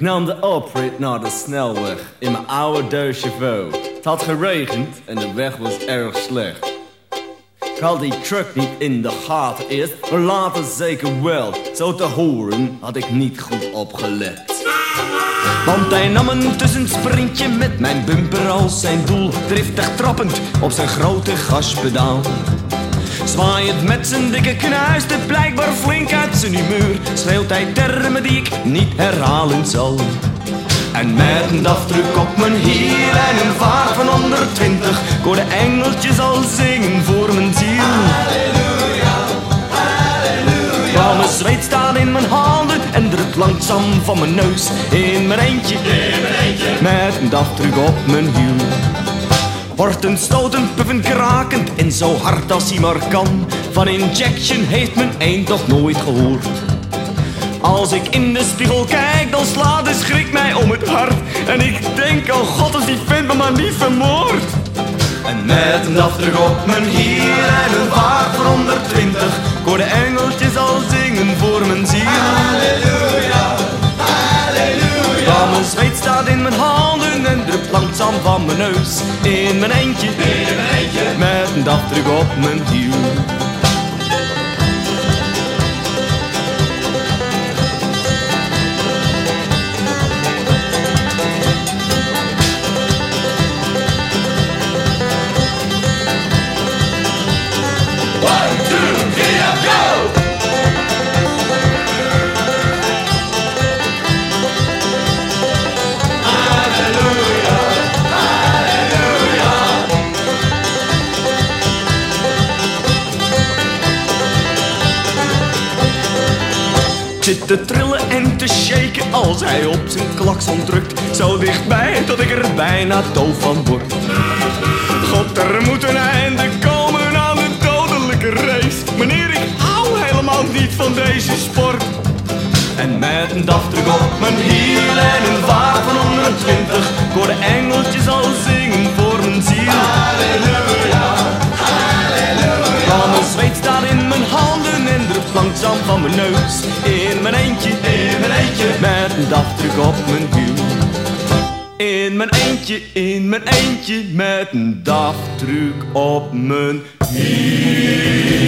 nam de oprit naar de snelweg in mijn oude Deux Chevaux. Het had geregend en de weg was erg slecht. Ik had die truck niet in de gaten eerst, maar later zeker wel. Zo te horen had ik niet goed opgelet. Want hij nam een tussensprintje met mijn bumper als zijn doel. Driftig trappend op zijn grote gaspedaal. Zwaaiend met zijn dikke knuis, dit blijkbaar flink uit zijn humeur. Schreeuwt hij termen die ik niet herhalen zal. En met een afdruk op mijn hiel en een vaart van 120 Ik hoor de engeltjes al zingen voor mijn ziel. Halleluja, halleluja. Mijn zweet staat in mijn handen en drukt langzaam van mijn neus. In mijn eentje, in mijn eentje. Met een afdruk op mijn hiel Wordt een stotend, puffend, krakend en zo hard als hij maar kan Van injection heeft men één toch nooit gehoord als ik in de spiegel kijk, dan slaat de schrik mij om het hart. En ik denk, oh god, als die vent me maar niet vermoord. En met een afdruk op mijn hiel en een vaart van 120, ik de engeltjes langzaam van mijn neus. In mijn eentje, in mijn eentje, met een afdruk op mijn hiel. Zit te trillen en te shaken als hij op zijn klakson drukt. Zo dichtbij dat ik er bijna doof van word. God, er moet een einde komen aan de dodelijke race. Meneer, ik hou helemaal niet van deze sport. En met een afdruk op mijn hiel en een vaart van 120 Ik hoor de engeltjes al zingen voor mijn ziel Halleluja, halleluja langzaam van mijn neus In mijn eentje, in mijn eentje Met een afdruk op mijn hiel in mijn eentje, in mijn eentje, met een dafdruk op mijn hiel.